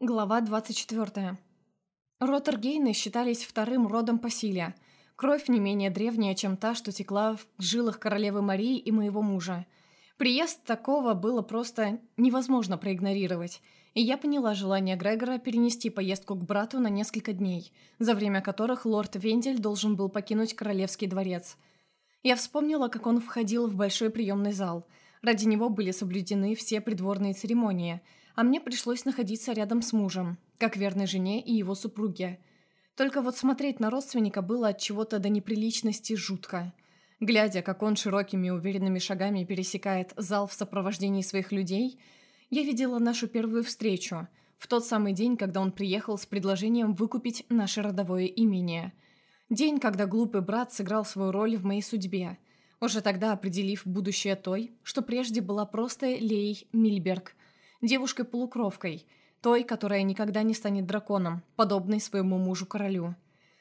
Глава 24. Ротергейны считались вторым родом по силе. Кровь не менее древняя, чем та, что текла в жилах королевы Марии и моего мужа. Приезд такого было просто невозможно проигнорировать, и я поняла желание Грегора перенести поездку к брату на несколько дней, за время которых лорд Вендель должен был покинуть королевский дворец. Я вспомнила, как он входил в большой приемный зал. Ради него были соблюдены все придворные церемонии – а мне пришлось находиться рядом с мужем, как верной жене и его супруге. Только вот смотреть на родственника было от чего-то до неприличности жутко. Глядя, как он широкими уверенными шагами пересекает зал в сопровождении своих людей, я видела нашу первую встречу, в тот самый день, когда он приехал с предложением выкупить наше родовое имение. День, когда глупый брат сыграл свою роль в моей судьбе, уже тогда определив будущее той, что прежде была просто Лей Мильберг, девушкой-полукровкой, той, которая никогда не станет драконом, подобной своему мужу-королю.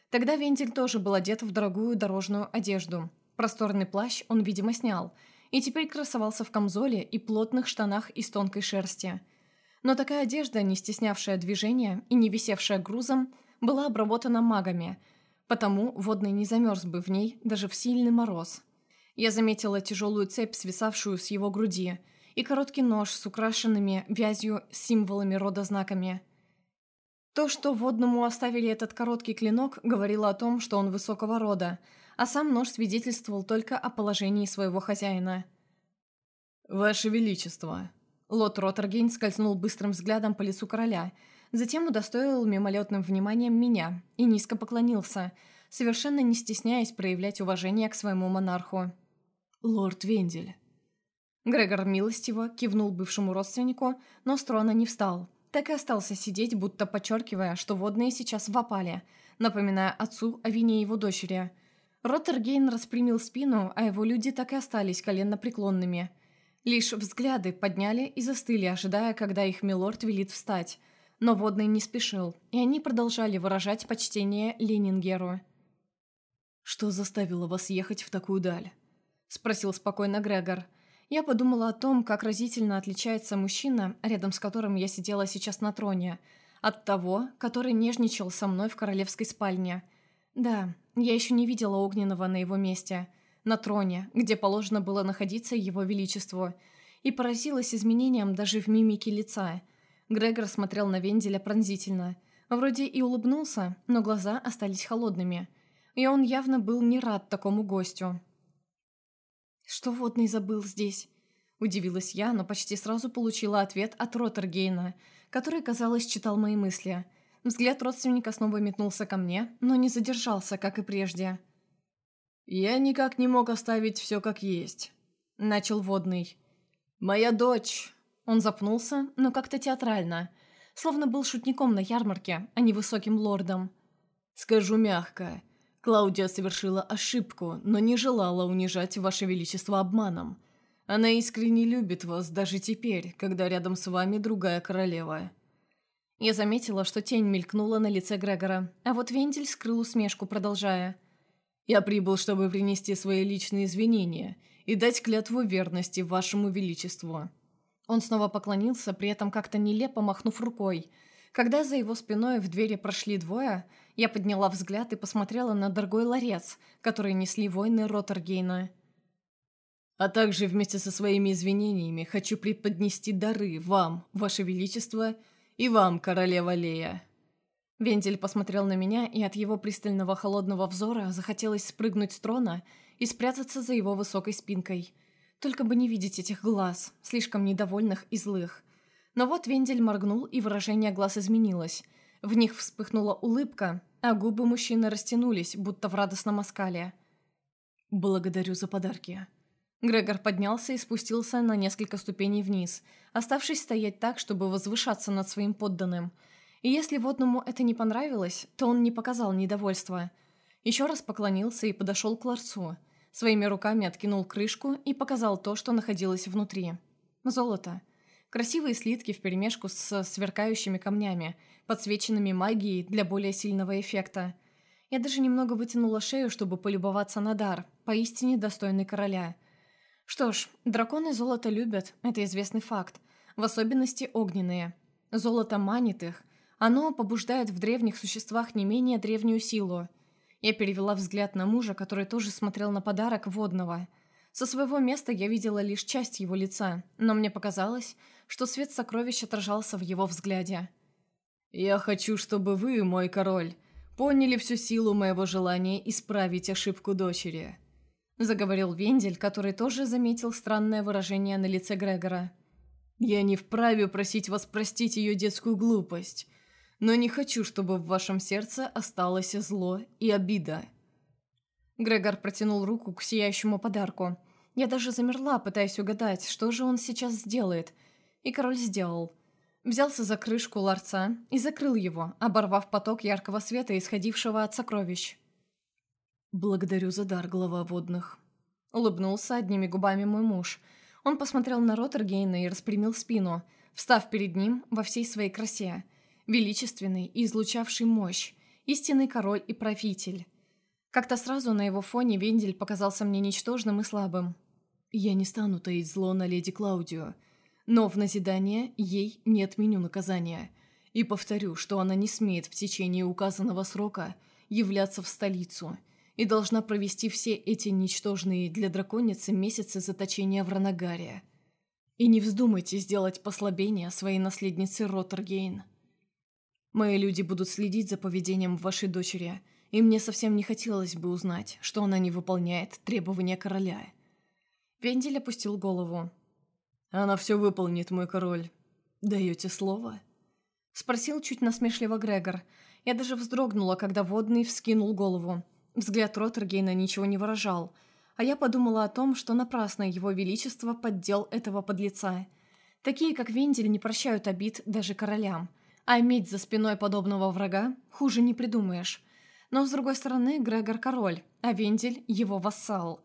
Тогда Вентиль тоже был одет в дорогую дорожную одежду. Просторный плащ он, видимо, снял, и теперь красовался в камзоле и плотных штанах из тонкой шерсти. Но такая одежда, не стеснявшая движения и не висевшая грузом, была обработана магами, потому водный не замерз бы в ней даже в сильный мороз. Я заметила тяжелую цепь, свисавшую с его груди – и короткий нож с украшенными вязью символами рода-знаками. То, что водному оставили этот короткий клинок, говорило о том, что он высокого рода, а сам нож свидетельствовал только о положении своего хозяина. «Ваше Величество!» Лот Роттергейн скользнул быстрым взглядом по лицу короля, затем удостоил мимолетным вниманием меня и низко поклонился, совершенно не стесняясь проявлять уважение к своему монарху. «Лорд Вендель!» Грегор милостиво кивнул бывшему родственнику, но с трона не встал. Так и остался сидеть, будто подчеркивая, что водные сейчас в напоминая отцу о вине его дочери. Роттергейн распрямил спину, а его люди так и остались коленно-преклонными. Лишь взгляды подняли и застыли, ожидая, когда их милорд велит встать. Но водный не спешил, и они продолжали выражать почтение Ленингеру. «Что заставило вас ехать в такую даль?» – спросил спокойно Грегор – я подумала о том, как разительно отличается мужчина, рядом с которым я сидела сейчас на троне, от того, который нежничал со мной в королевской спальне. Да, я еще не видела Огненного на его месте, на троне, где положено было находиться его величеству, и поразилась изменениям даже в мимике лица. Грегор смотрел на Венделя пронзительно. Вроде и улыбнулся, но глаза остались холодными. И он явно был не рад такому гостю. «Что водный забыл здесь?» Удивилась я, но почти сразу получила ответ от Роттергейна, который, казалось, читал мои мысли. Взгляд родственника снова метнулся ко мне, но не задержался, как и прежде. «Я никак не мог оставить все как есть», — начал водный. «Моя дочь...» Он запнулся, но как-то театрально, словно был шутником на ярмарке, а не высоким лордом. «Скажу мягко, Клаудия совершила ошибку, но не желала унижать Ваше Величество обманом. Она искренне любит вас даже теперь, когда рядом с вами другая королева». Я заметила, что тень мелькнула на лице Грегора, а вот Вендель скрыл усмешку, продолжая. «Я прибыл, чтобы принести свои личные извинения и дать клятву верности Вашему Величеству». Он снова поклонился, при этом как-то нелепо махнув рукой. Когда за его спиной в двери прошли двое, я подняла взгляд и посмотрела на дорогой ларец, который несли воины Роттергейна. «А также вместе со своими извинениями хочу преподнести дары вам, ваше величество, и вам, королева Лея». Вендель посмотрел на меня, и от его пристального холодного взора захотелось спрыгнуть с трона и спрятаться за его высокой спинкой. Только бы не видеть этих глаз, слишком недовольных и злых. Но вот Вендель моргнул, и выражение глаз изменилось – в них вспыхнула улыбка, а губы мужчины растянулись, будто в радостном оскале. «Благодарю за подарки». Грегор поднялся и спустился на несколько ступеней вниз, оставшись стоять так, чтобы возвышаться над своим подданным. И если водному это не понравилось, то он не показал недовольства. Еще раз поклонился и подошел к ларцу. Своими руками откинул крышку и показал то, что находилось внутри. Золото. Красивые слитки вперемешку с сверкающими камнями, подсвеченными магией для более сильного эффекта. Я даже немного вытянула шею, чтобы полюбоваться на дар, поистине достойный короля. Что ж, драконы золото любят, это известный факт, в особенности огненные. Золото манит их. Оно побуждает в древних существах не менее древнюю силу. Я перевела взгляд на мужа, который тоже смотрел на подарок водного. Со своего места я видела лишь часть его лица, но мне показалось, что свет сокровищ отражался в его взгляде. «Я хочу, чтобы вы, мой король, поняли всю силу моего желания исправить ошибку дочери», заговорил Вендель, который тоже заметил странное выражение на лице Грегора. «Я не вправе просить вас простить ее детскую глупость, но не хочу, чтобы в вашем сердце осталось зло и обида». Грегор протянул руку к сияющему подарку. Я даже замерла, пытаясь угадать, что же он сейчас сделает. И король сделал. Взялся за крышку ларца и закрыл его, оборвав поток яркого света, исходившего от сокровищ. «Благодарю за дар, глава водных», — улыбнулся одними губами мой муж. Он посмотрел на Роттергейна и распрямил спину, встав перед ним во всей своей красе — величественный и излучавший мощь, истинный король и правитель. Как-то сразу на его фоне Вендель показался мне ничтожным и слабым. Я не стану таить зло на леди Клаудио, но в назидание ей не отменю наказания. И повторю, что она не смеет в течение указанного срока являться в столицу и должна провести все эти ничтожные для драконицы месяцы заточения в Ранагаре. И не вздумайте сделать послабление своей наследнице Роттергейн. Мои люди будут следить за поведением вашей дочери, и мне совсем не хотелось бы узнать, что она не выполняет требования короля». Вендель опустил голову. «Она все выполнит, мой король. Даете слово?» Спросил чуть насмешливо Грегор. Я даже вздрогнула, когда водный вскинул голову. Взгляд Роттергейна ничего не выражал, а я подумала о том, что напрасно его величество поддел этого подлеца. Такие, как Вендель, не прощают обид даже королям. А иметь за спиной подобного врага хуже не придумаешь. Но, с другой стороны, Грегор король, а Вендель – его вассал.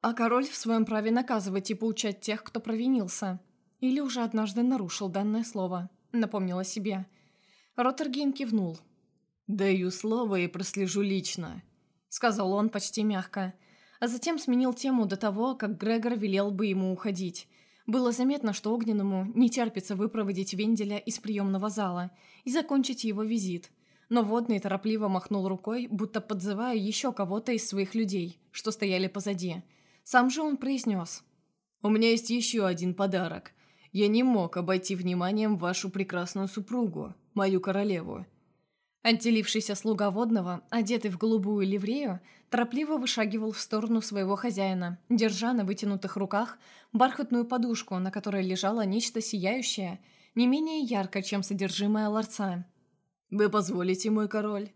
А король в своем праве наказывать и поучать тех, кто провинился. Или уже однажды нарушил данное слово, напомнила себе. Роттергейн кивнул. «Даю слово и прослежу лично», — сказал он почти мягко, а затем сменил тему до того, как Грегор велел бы ему уходить, было заметно, что Огненному не терпится выпроводить Венделя из приемного зала и закончить его визит. Но Водный торопливо махнул рукой, будто подзывая еще кого-то из своих людей, что стояли позади. Сам же он произнес. «У меня есть еще один подарок. Я не мог обойти вниманием вашу прекрасную супругу, мою королеву. Отделившийся слуга водного, одетый в голубую ливрею, торопливо вышагивал в сторону своего хозяина, держа на вытянутых руках бархатную подушку, на которой лежало нечто сияющее, не менее ярко, чем содержимое ларца. «Вы позволите, мой король?» —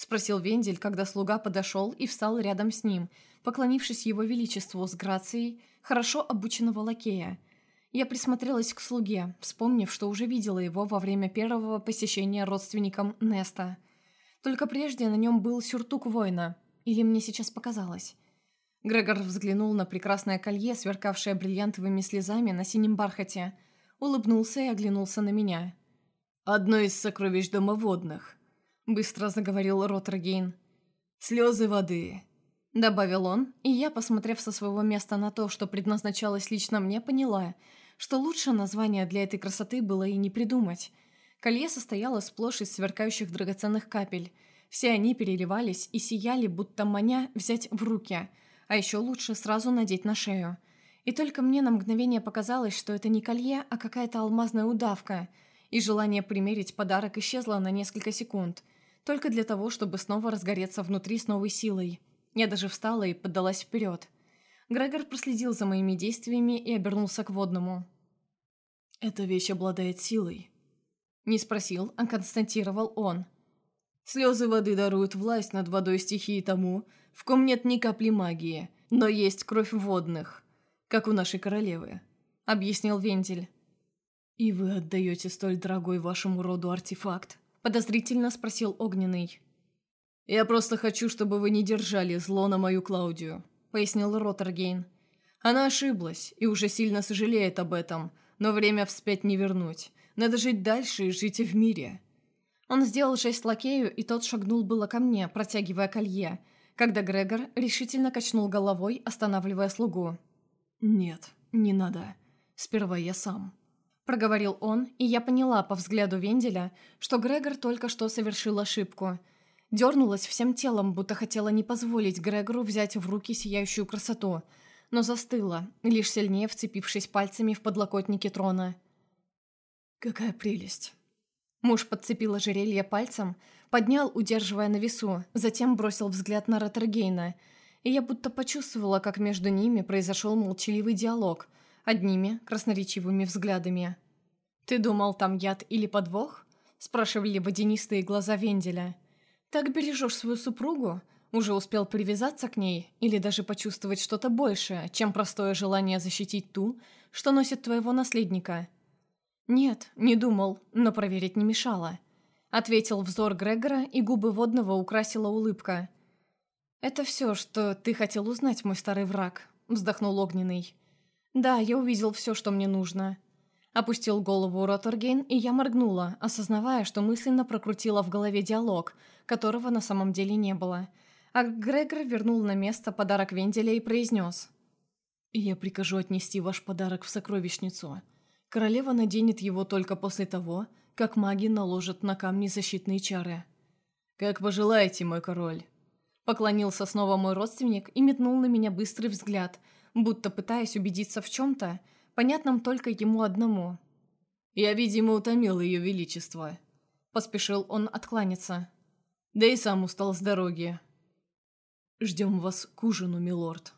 спросил Вендель, когда слуга подошел и встал рядом с ним, поклонившись его величеству с грацией хорошо обученного лакея — я присмотрелась к слуге, вспомнив, что уже видела его во время первого посещения родственником Неста. Только прежде на нем был сюртук воина. Или мне сейчас показалось? Грегор взглянул на прекрасное колье, сверкавшее бриллиантовыми слезами на синем бархате, улыбнулся и оглянулся на меня. «Одно из сокровищ домоводных», — быстро заговорил Роттергейн. «Слезы воды», — добавил он, и я, посмотрев со своего места на то, что предназначалось лично мне, поняла — что лучше название для этой красоты было и не придумать. Колье состояло сплошь из сверкающих драгоценных капель. Все они переливались и сияли, будто маня взять в руки, а еще лучше сразу надеть на шею. И только мне на мгновение показалось, что это не колье, а какая-то алмазная удавка, и желание примерить подарок исчезло на несколько секунд, только для того, чтобы снова разгореться внутри с новой силой. Я даже встала и поддалась вперед. Грегор проследил за моими действиями и обернулся к водному. «Эта вещь обладает силой». Не спросил, а констатировал он. «Слезы воды даруют власть над водой стихии тому, в ком нет ни капли магии, но есть кровь водных, как у нашей королевы», — объяснил Вентиль. «И вы отдаете столь дорогой вашему роду артефакт?» — подозрительно спросил Огненный. «Я просто хочу, чтобы вы не держали зло на мою Клаудию», — пояснил Роттергейн. «Она ошиблась и уже сильно сожалеет об этом, но время вспять не вернуть. Надо жить дальше и жить в мире». Он сделал жест лакею, и тот шагнул было ко мне, протягивая колье, когда Грегор решительно качнул головой, останавливая слугу. «Нет, не надо. Сперва я сам». Проговорил он, и я поняла по взгляду Венделя, что Грегор только что совершил ошибку. Дернулась всем телом, будто хотела не позволить Грегору взять в руки сияющую красоту, но застыла, лишь сильнее вцепившись пальцами в подлокотники трона. «Какая прелесть!» Муж подцепил ожерелье пальцем, поднял, удерживая на весу, затем бросил взгляд на Роттергейна, и я будто почувствовала, как между ними произошел молчаливый диалог, одними красноречивыми взглядами. «Ты думал, там яд или подвох?» – спрашивали водянистые глаза Венделя. «Так бережешь свою супругу? Уже успел привязаться к ней или даже почувствовать что-то большее, чем простое желание защитить ту, что носит твоего наследника?» «Нет, не думал, но проверить не мешало», — ответил взор Грегора, и губы водного украсила улыбка. «Это все, что ты хотел узнать, мой старый враг», — вздохнул Огненный. «Да, я увидел все, что мне нужно». Опустил голову Роттергейн, и я моргнула, осознавая, что мысленно прокрутила в голове диалог, которого на самом деле не было. А Грегор вернул на место подарок Венделя и произнес. «Я прикажу отнести ваш подарок в сокровищницу. Королева наденет его только после того, как маги наложат на камни защитные чары. «Как пожелаете, мой король!» Поклонился снова мой родственник и метнул на меня быстрый взгляд, будто пытаясь убедиться в чем-то, понятном только ему одному. «Я, видимо, утомил ее величество», — поспешил он откланяться. «Да и сам устал с дороги». «Ждем вас к ужину, милорд».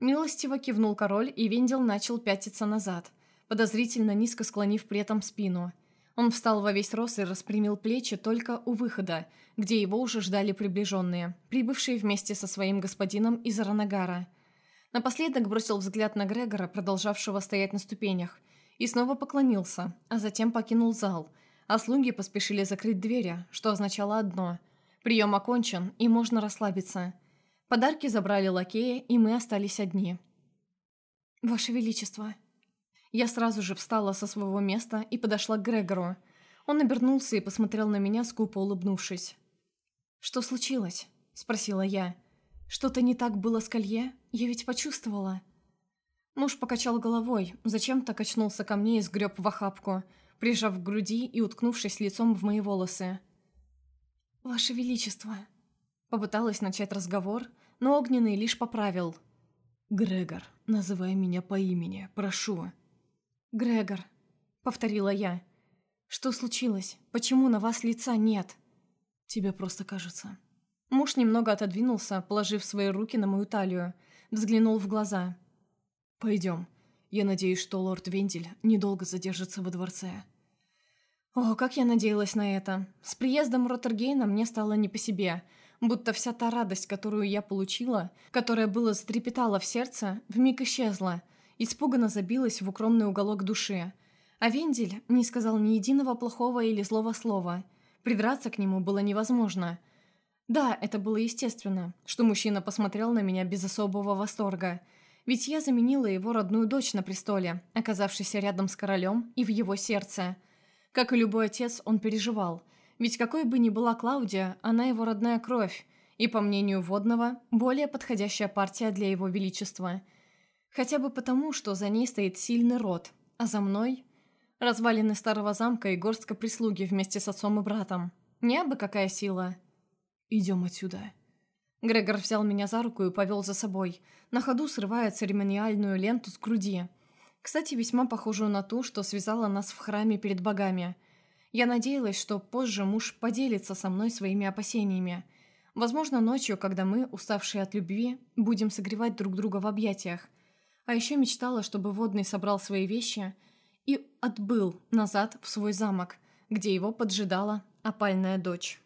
Милостиво кивнул король, и Вендел начал пятиться назад — подозрительно низко склонив при этом спину. Он встал во весь рост и распрямил плечи только у выхода, где его уже ждали приближенные, прибывшие вместе со своим господином из Аранагара. Напоследок бросил взгляд на Грегора, продолжавшего стоять на ступенях, и снова поклонился, а затем покинул зал, а слуги поспешили закрыть двери, что означало одно – прием окончен, и можно расслабиться. Подарки забрали лакея, и мы остались одни. «Ваше Величество», я сразу же встала со своего места и подошла к Грегору. Он обернулся и посмотрел на меня, скупо улыбнувшись. «Что случилось?» – спросила я. «Что-то не так было с колье? Я ведь почувствовала». Муж покачал головой, зачем-то качнулся ко мне и сгреб в охапку, прижав к груди и уткнувшись лицом в мои волосы. «Ваше Величество!» Попыталась начать разговор, но Огненный лишь поправил. «Грегор, называй меня по имени, прошу». «Грегор», — повторила я. «Что случилось? Почему на вас лица нет?» «Тебе просто кажется». Муж немного отодвинулся, положив свои руки на мою талию, взглянул в глаза. «Пойдем. Я надеюсь, что лорд Вендель недолго задержится во дворце». О, как я надеялась на это. С приездом Роттергейна мне стало не по себе, будто вся та радость, которую я получила, которая была затрепетала в сердце, вмиг исчезла — испуганно забилась в укромный уголок души. А Вендель не сказал ни единого плохого или злого слова. Придраться к нему было невозможно. Да, это было естественно, что мужчина посмотрел на меня без особого восторга. Ведь я заменила его родную дочь на престоле, оказавшейся рядом с королем и в его сердце. Как и любой отец, он переживал. Ведь какой бы ни была Клаудия, она его родная кровь, и, по мнению Водного, более подходящая партия для его величества – Хотя бы потому, что за ней стоит сильный род, а за мной – развалины старого замка и горстка прислуги вместе с отцом и братом. Не абы какая сила. «Идем отсюда». Грегор взял меня за руку и повел за собой, на ходу срывая церемониальную ленту с груди. Кстати, весьма похожую на ту, что связала нас в храме перед богами. Я надеялась, что позже муж поделится со мной своими опасениями. Возможно, ночью, когда мы, уставшие от любви, будем согревать друг друга в объятиях – а еще мечтала, чтобы Водный собрал свои вещи и отбыл назад в свой замок, где его поджидала опальная дочь.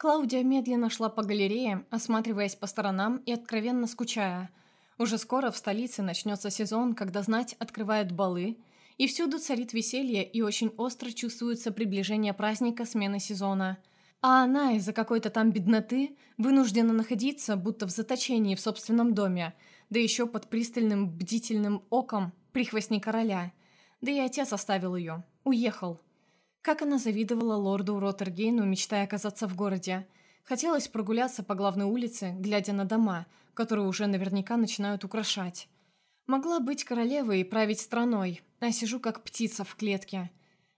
Клаудия медленно шла по галерее, осматриваясь по сторонам и откровенно скучая. Уже скоро в столице начнется сезон, когда знать открывает балы, и всюду царит веселье и очень остро чувствуется приближение праздника смены сезона. А она из-за какой-то там бедноты вынуждена находиться, будто в заточении в собственном доме – да еще под пристальным бдительным оком прихвостни короля. Да и отец оставил ее. Уехал. Как она завидовала лорду Роттергейну, мечтая оказаться в городе. Хотелось прогуляться по главной улице, глядя на дома, которые уже наверняка начинают украшать. Могла быть королевой и править страной, а сижу как птица в клетке.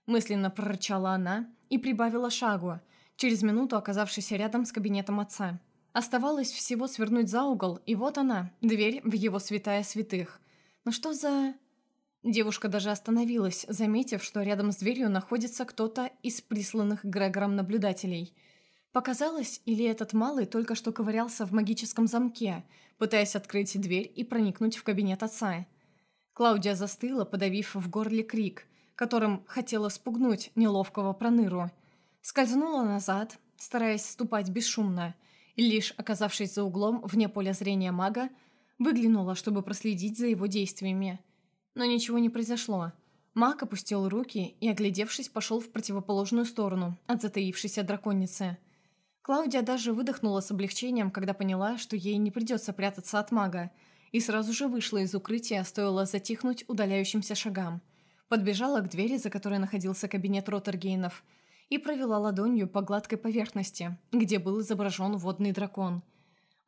Мысленно прорычала она и прибавила шагу, через минуту оказавшись рядом с кабинетом отца. Оставалось всего свернуть за угол, и вот она, дверь в его святая святых. Но что за... Девушка даже остановилась, заметив, что рядом с дверью находится кто-то из присланных Грегором наблюдателей. Показалось, или этот малый только что ковырялся в магическом замке, пытаясь открыть дверь и проникнуть в кабинет отца. Клаудия застыла, подавив в горле крик, которым хотела спугнуть неловкого проныру. Скользнула назад, стараясь ступать бесшумно, и лишь оказавшись за углом вне поля зрения мага, выглянула, чтобы проследить за его действиями – но ничего не произошло. Маг опустил руки и, оглядевшись, пошел в противоположную сторону от затаившейся драконицы. Клаудия даже выдохнула с облегчением, когда поняла, что ей не придется прятаться от мага, и сразу же вышла из укрытия, стоило затихнуть удаляющимся шагам. Подбежала к двери, за которой находился кабинет Роттергейнов, и провела ладонью по гладкой поверхности, где был изображен водный дракон.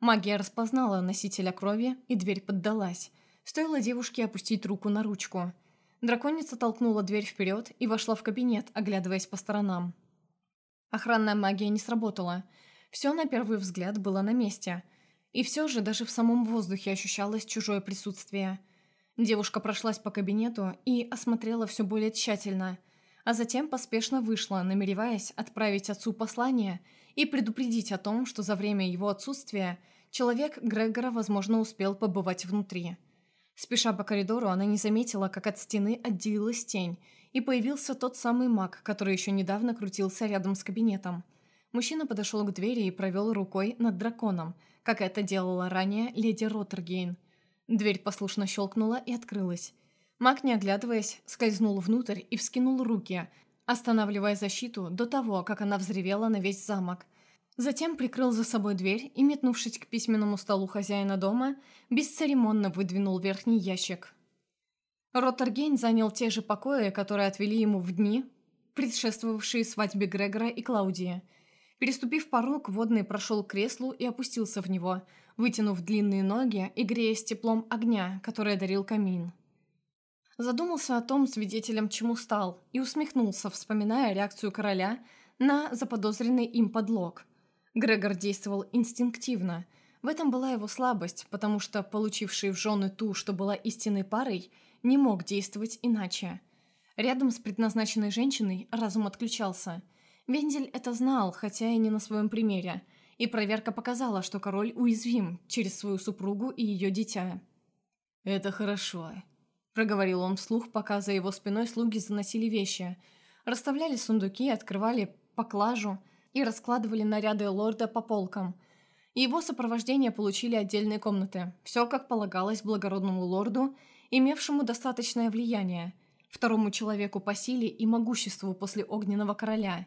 Магия распознала носителя крови, и дверь поддалась – Стоило девушке опустить руку на ручку. Драконица толкнула дверь вперед и вошла в кабинет, оглядываясь по сторонам. Охранная магия не сработала. Все на первый взгляд было на месте. И все же даже в самом воздухе ощущалось чужое присутствие. Девушка прошлась по кабинету и осмотрела все более тщательно, а затем поспешно вышла, намереваясь отправить отцу послание и предупредить о том, что за время его отсутствия человек Грегора, возможно, успел побывать внутри. Спеша по коридору, она не заметила, как от стены отделилась тень, и появился тот самый маг, который еще недавно крутился рядом с кабинетом. Мужчина подошел к двери и провел рукой над драконом, как это делала ранее леди Роттергейн. Дверь послушно щелкнула и открылась. Маг, не оглядываясь, скользнул внутрь и вскинул руки, останавливая защиту до того, как она взревела на весь замок – Затем прикрыл за собой дверь и, метнувшись к письменному столу хозяина дома, бесцеремонно выдвинул верхний ящик. Роттергейн занял те же покои, которые отвели ему в дни, предшествовавшие свадьбе Грегора и Клаудии. Переступив порог, водный прошел к креслу и опустился в него, вытянув длинные ноги и греясь теплом огня, который дарил камин. Задумался о том, свидетелем чему стал, и усмехнулся, вспоминая реакцию короля на заподозренный им подлог – Грегор действовал инстинктивно. В этом была его слабость, потому что, получивший в жены ту, что была истинной парой, не мог действовать иначе. Рядом с предназначенной женщиной разум отключался. Вендель это знал, хотя и не на своем примере, и проверка показала, что король уязвим через свою супругу и ее дитя. «Это хорошо», — проговорил он вслух, пока за его спиной слуги заносили вещи. Расставляли сундуки, открывали поклажу — и раскладывали наряды лорда по полкам. Его сопровождение получили отдельные комнаты. Все как полагалось благородному лорду, имевшему достаточное влияние, второму человеку по силе и могуществу после Огненного Короля.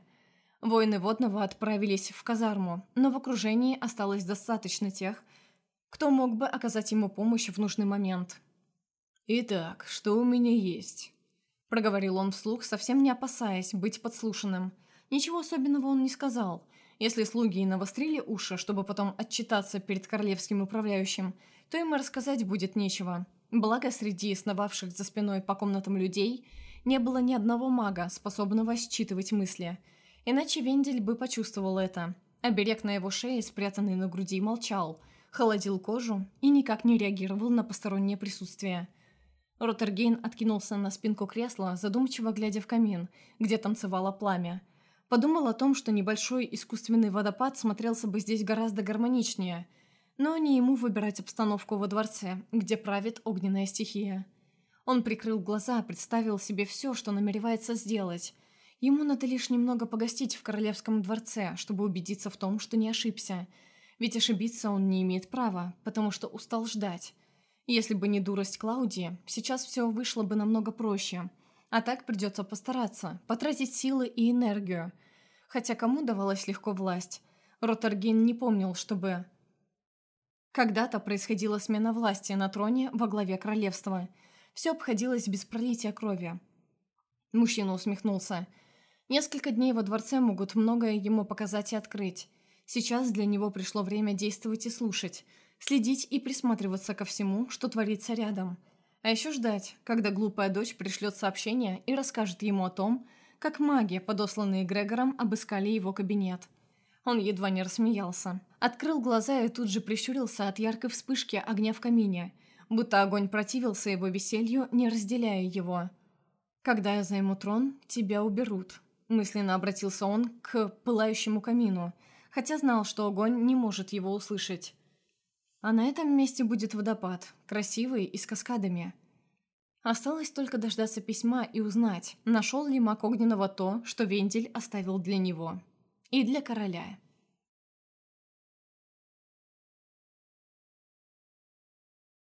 Воины Водного отправились в казарму, но в окружении осталось достаточно тех, кто мог бы оказать ему помощь в нужный момент. «Итак, что у меня есть?» – проговорил он вслух, совсем не опасаясь быть подслушанным – Ничего особенного он не сказал. Если слуги и навострили уши, чтобы потом отчитаться перед королевским управляющим, то им рассказать будет нечего. Благо, среди сновавших за спиной по комнатам людей не было ни одного мага, способного считывать мысли. Иначе Вендель бы почувствовал это. Оберег на его шее, спрятанный на груди, молчал, холодил кожу и никак не реагировал на постороннее присутствие. Роттергейн откинулся на спинку кресла, задумчиво глядя в камин, где танцевало пламя – Подумал о том, что небольшой искусственный водопад смотрелся бы здесь гораздо гармоничнее, но не ему выбирать обстановку во дворце, где правит огненная стихия. Он прикрыл глаза, представил себе все, что намеревается сделать. Ему надо лишь немного погостить в королевском дворце, чтобы убедиться в том, что не ошибся. Ведь ошибиться он не имеет права, потому что устал ждать. Если бы не дурость Клаудии, сейчас все вышло бы намного проще – а так придется постараться, потратить силы и энергию. Хотя кому давалась легко власть? Ротаргин не помнил, чтобы... Когда-то происходила смена власти на троне во главе королевства. Все обходилось без пролития крови. Мужчина усмехнулся. Несколько дней во дворце могут многое ему показать и открыть. Сейчас для него пришло время действовать и слушать, следить и присматриваться ко всему, что творится рядом – А еще ждать, когда глупая дочь пришлет сообщение и расскажет ему о том, как маги, подосланные Грегором, обыскали его кабинет. Он едва не рассмеялся. Открыл глаза и тут же прищурился от яркой вспышки огня в камине, будто огонь противился его веселью, не разделяя его. «Когда я займу трон, тебя уберут», – мысленно обратился он к пылающему камину, хотя знал, что огонь не может его услышать. А на этом месте будет водопад, красивый и с каскадами. Осталось только дождаться письма и узнать, нашел ли маг Огненного то, что Вендель оставил для него. И для короля.